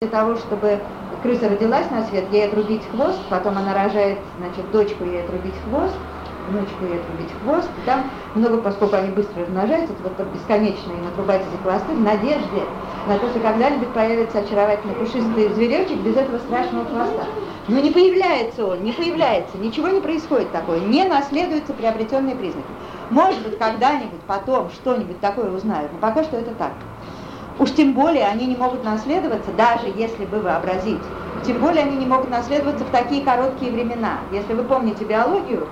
для того, чтобы крыса родилась на свет, ей отрубить хвост, потом она рожает, значит, дочку ей отрубить хвост, внучку ей отрубить хвост, и там много, поскольку они быстро размножаются, это вот бесконечно им отрубать эти хвосты в надежде на то, что когда-нибудь появится очаровательный пушистый зверечек без этого страшного хвоста. Но не появляется он, не появляется, ничего не происходит такое, не наследуются приобретенные признаки. Может быть, когда-нибудь потом что-нибудь такое узнают, но пока что это так. Уж тем более они не могут наследоваться, даже если бы вообразить, тем более они не могут наследоваться в такие короткие времена. Если вы помните биологию,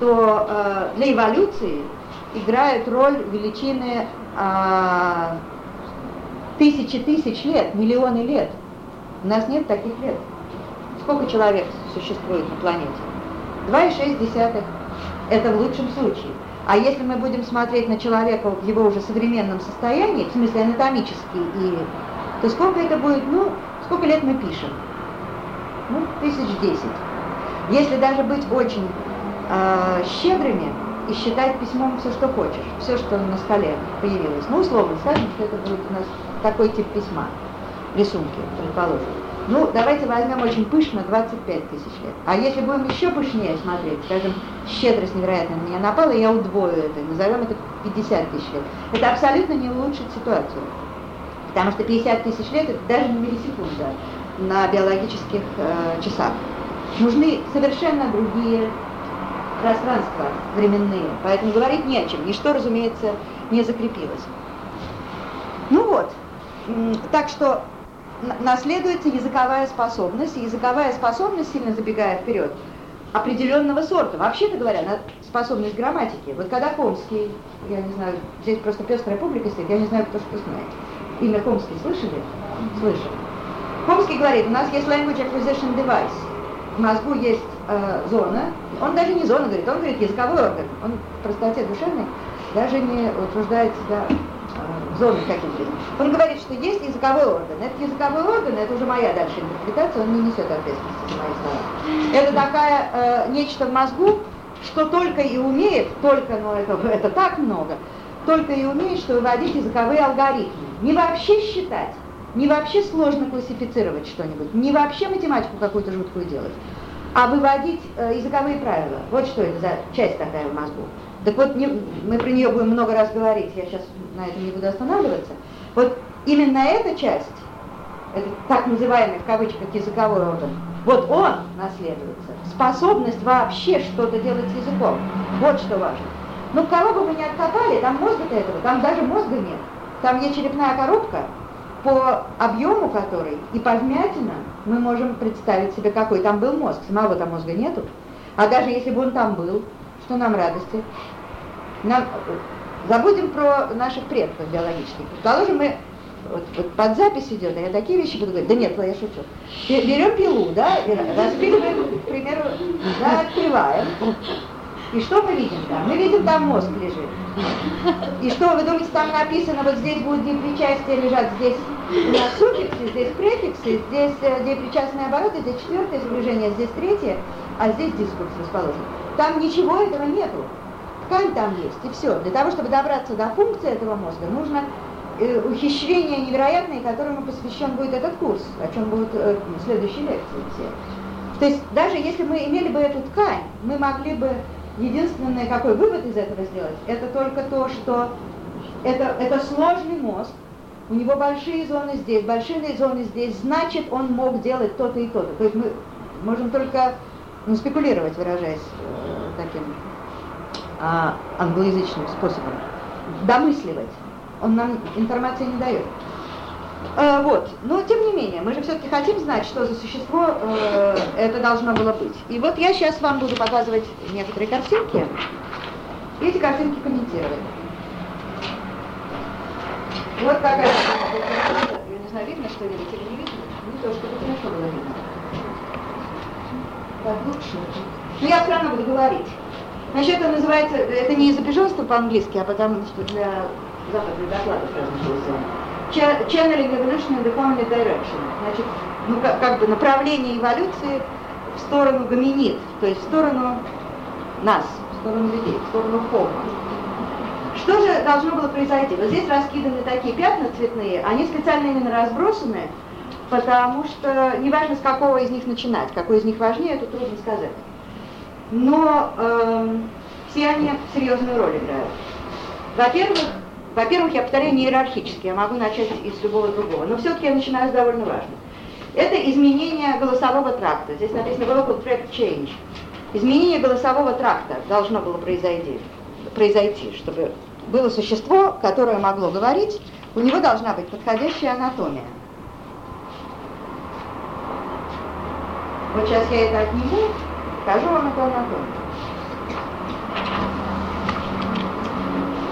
то э, для эволюции играют роль величины э, тысячи тысяч лет, миллионы лет. У нас нет таких лет. Сколько человек существует на планете? 2,6. Это в лучшем случае. А если мы будем смотреть на человека в его уже современном состоянии, в смысле анатомически, и, то сколько это будет, ну, сколько лет мы пишем? Ну, тысяч десять. Если даже быть очень э, щедрыми и считать письмом все, что хочешь, все, что на столе появилось. Ну, условно скажем, что это будет у нас такой тип письма, рисунки, предположим. Ну, давайте возьмем очень пышно 25 тысяч лет. А если будем еще пышнее смотреть, скажем, щедрость невероятно на меня напала, я удвою это, назовем это 50 тысяч лет. Это абсолютно не улучшит ситуацию. Потому что 50 тысяч лет это даже не миллисекунда на биологических э, часах. Нужны совершенно другие пространства временные, поэтому говорить не о чем. Ничто, разумеется, не закрепилось. Ну вот, так что наследуется языковая способность, и языковая способность, сильно забегая вперед, определенного сорта. Вообще-то говоря, способность грамматики. Вот когда Хомский, я не знаю, здесь просто пестрая публика стоит, я не знаю, кто что знает. Имя Хомский слышали? Слышали. Хомский говорит, у нас есть language acquisition device. В мозгу есть э, зона, он даже не зона говорит, он говорит языковой орган. Он в простоте душевной даже не утверждает себя зоны какие-то. Он говорит, что есть языковой орган. Этот языковой орган, это уже моя дальше интерпретация, он не несет ответственности за мои слова. Это такая э, нечто в мозгу, что только и умеет, только, ну это, это так много, только и умеет, что выводить языковые алгоритмы. Не вообще считать, не вообще сложно классифицировать что-нибудь, не вообще математику какую-то жуткую делать, а выводить э, языковые правила. Вот что это за часть такая в мозгу. Так вот, не, мы про нее будем много раз говорить, я сейчас на этом не буду останавливаться. Вот именно эта часть, это так называемый в кавычках языковой орган, вот он наследуется. Способность вообще что-то делать с языком. Вот что важно. Ну, кого бы мы ни откопали, там мозга-то этого, там даже мозга нет. Там есть черепная коробка, по объему которой и по вмятинам мы можем представить себе, какой там был мозг. Самого там мозга нету. А даже если бы он там был, что нам радости? Нам, забудем про наших предков биологических. Предположим, мы вот, вот под запись идет, а я такие вещи буду говорить. Да нет, я шучу. Берем пилу, да, распиливаем, к примеру, да, открываем. И что мы видим там? Мы видим, там мозг лежит. И что, вы думаете, там написано, вот здесь будет депричастие лежать, здесь суффиксы, здесь префиксы, здесь э, депричастные обороты, здесь четвертое изображение, здесь третье, а здесь дискурс расположен. Там ничего этого нету. Ткань там есть, и все. Для того, чтобы добраться до функции этого мозга, нужно э, ухищрение невероятное, которому посвящен будет этот курс, о чем будут э, следующие лекции все. То есть даже если мы имели бы эту ткань, мы могли бы единственное, какой вывод из этого сделать, это только то, что это, это сложный мозг, у него большие зоны здесь, большие зоны здесь, значит, он мог делать то-то и то-то. То есть мы можем только ну, спекулировать, выражаясь э, таким э, англоязычным способом, домысливать. Он нам информации не дает. Э, вот, но тем не менее, мы же все-таки хотим знать, что за существо э, это должно было быть. И вот я сейчас вам буду показывать некоторые картинки, и эти картинки комментировать. Вот такая, я не знаю, видно что видите или не видно, не то, чтобы хорошо было видно. Так лучше. Но я все равно буду говорить. Значит, это называется, это не изображенство по-английски, а потому что для западных докладов размышлялся. Channeling Evolution in the Direction. Значит, ну, как, как бы направление эволюции в сторону гоминид, то есть в сторону нас, в сторону людей, в сторону формы. Что же должно было произойти? Вот здесь раскиданы такие пятна цветные, они специально именно разбросаны, потому что неважно, с какого из них начинать, какой из них важнее, это трудно сказать. Но э, все они серьезную роль играют. Во-первых, во-первых, я повторяю, не иерархически, я могу начать из любого другого, но все-таки я начинаю с довольно важного. Это изменение голосового тракта. Здесь написано vocal tract change. Изменение голосового тракта должно было произойти, произойти, чтобы было существо, которое могло говорить, у него должна быть подходящая анатомия. Вот сейчас я это отниму, покажу вам эту анатомию.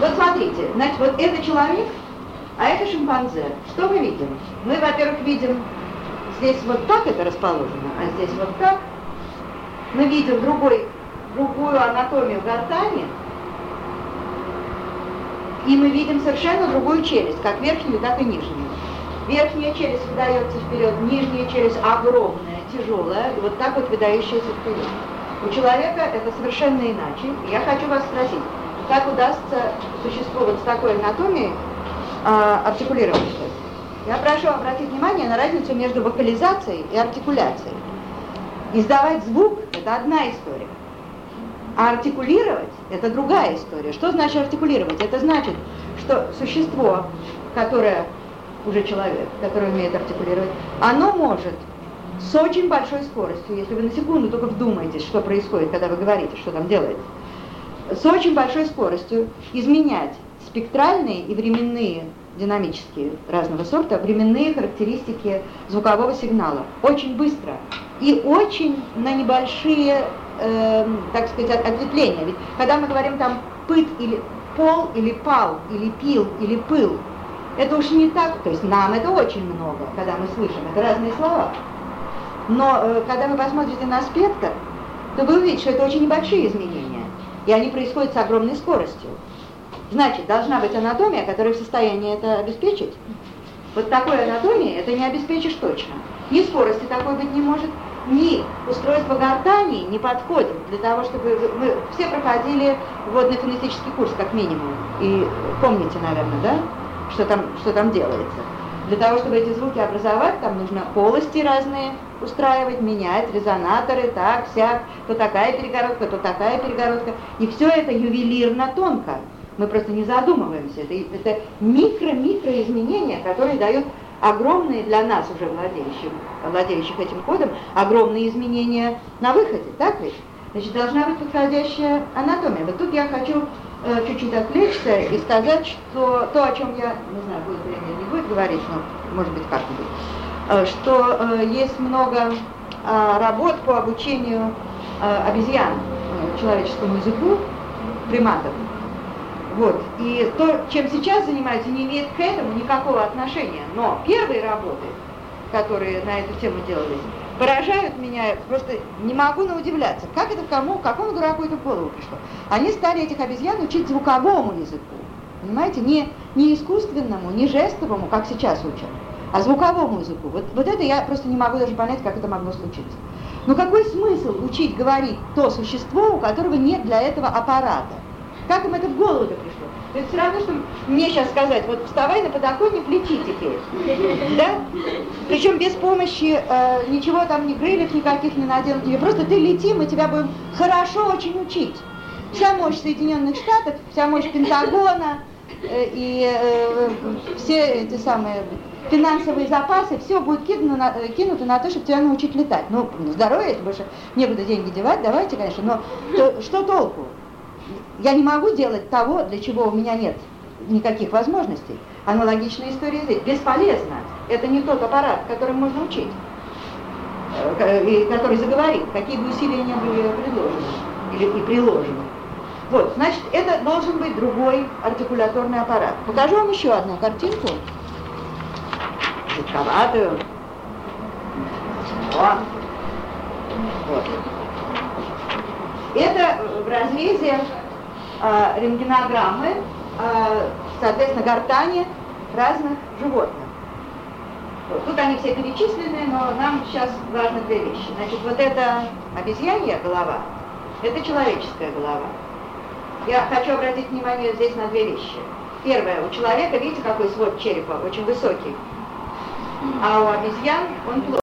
Вот смотрите, значит, вот это человек, а это шимпанзе. Что мы видим? Мы, во-первых, видим, здесь вот так это расположено, а здесь вот так. Мы видим другой, другую анатомию гортани, и мы видим совершенно другую челюсть, как верхнюю, так и нижнюю. Верхняя челюсть выдается вперед, нижняя челюсть огромная, тяжелая, и вот так вот выдающаяся вперед. У человека это совершенно иначе. Я хочу вас спросить, как удастся существу вот с такой анатомией а, артикулироваться. Я прошу обратить внимание на разницу между вокализацией и артикуляцией. Издавать звук – это одна история. А артикулировать – это другая история. Что значит артикулировать? Это значит, что существо, которое уже человек, который умеет артикулировать, оно может с очень большой скоростью, если вы на секунду только вдумаетесь, что происходит, когда вы говорите, что там делается, с очень большой скоростью изменять спектральные и временные динамические разного сорта, временные характеристики звукового сигнала. Очень быстро и очень на небольшие, э, так сказать, ответвления. Ведь когда мы говорим там пыт или пол, или пал, или пил, или пыл, это уж не так, то есть нам это очень много, когда мы слышим, это разные слова. Но э, когда вы посмотрите на спектр, то вы увидите, что это очень небольшие изменения и они происходят с огромной скоростью. Значит, должна быть анатомия, которая в состоянии это обеспечить. Вот такой анатомии это не обеспечишь точно. Ни скорости такой быть не может, ни устройство гортани не подходит для того, чтобы... Мы все проходили водный фонетический курс, как минимум. И помните, наверное, да, что там, что там делается. Для того, чтобы эти звуки образовать, там нужно полости разные устраивать, менять, резонаторы, так, сяк, то такая перегородка, то такая перегородка. И все это ювелирно тонко. Мы просто не задумываемся. Это, это микро-микро изменения, которые дают огромные для нас уже владеющих, владеющих этим кодом, огромные изменения на выходе, так ведь? Значит, должна быть подходящая анатомия. Вот тут я хочу э, чуть-чуть отвлечься и сказать, что то, о чем я, не знаю, будет время не будет говорить, но может быть как-нибудь, э, что э, есть много э, работ по обучению обезьян человеческому языку, приматов. Вот. И то, чем сейчас занимаются, не имеет к этому никакого отношения. Но первые работы, которые на эту тему делались, поражают меня, просто не могу наудивляться. Как это кому, какому дураку это в голову пришло? Они стали этих обезьян учить звуковому языку. Понимаете, не, не искусственному, не жестовому, как сейчас учат, а звуковому языку. Вот, вот это я просто не могу даже понять, как это могло случиться. Но какой смысл учить говорить то существо, у которого нет для этого аппарата? Как им это в голову-то пришло? Это все равно, что мне сейчас сказать, вот вставай на подоконник, лети теперь. Да? Причем без помощи э, ничего там, ни крыльев никаких не наделать тебе. Просто ты лети, мы тебя будем хорошо очень учить. Вся мощь Соединенных Штатов, вся мощь Пентагона э, и э, все эти самые финансовые запасы, все будет кинуто на, э, кинуто на то, чтобы тебя научить летать. Ну, здоровье, больше некуда деньги девать, давайте, конечно, но то, что толку? Я не могу делать того, для чего у меня нет никаких возможностей. Аналогичная история здесь. Бесполезно. Это не тот аппарат, которым можно учить, э, и который заговорит, какие бы усилия не были предложены или и приложены. Вот, значит, это должен быть другой артикуляторный аппарат. Покажу вам еще одну картинку. Жутковатую. О. Вот. Это в разрезе э, рентгенограммы, э, соответственно, гортани разных животных. Вот. Тут они все перечислены, но нам сейчас важны две вещи. Значит, вот эта обезьянья голова, это человеческая голова. Я хочу обратить внимание здесь на две вещи. Первое, у человека, видите, какой свод черепа, очень высокий. а у обезьян он плотный.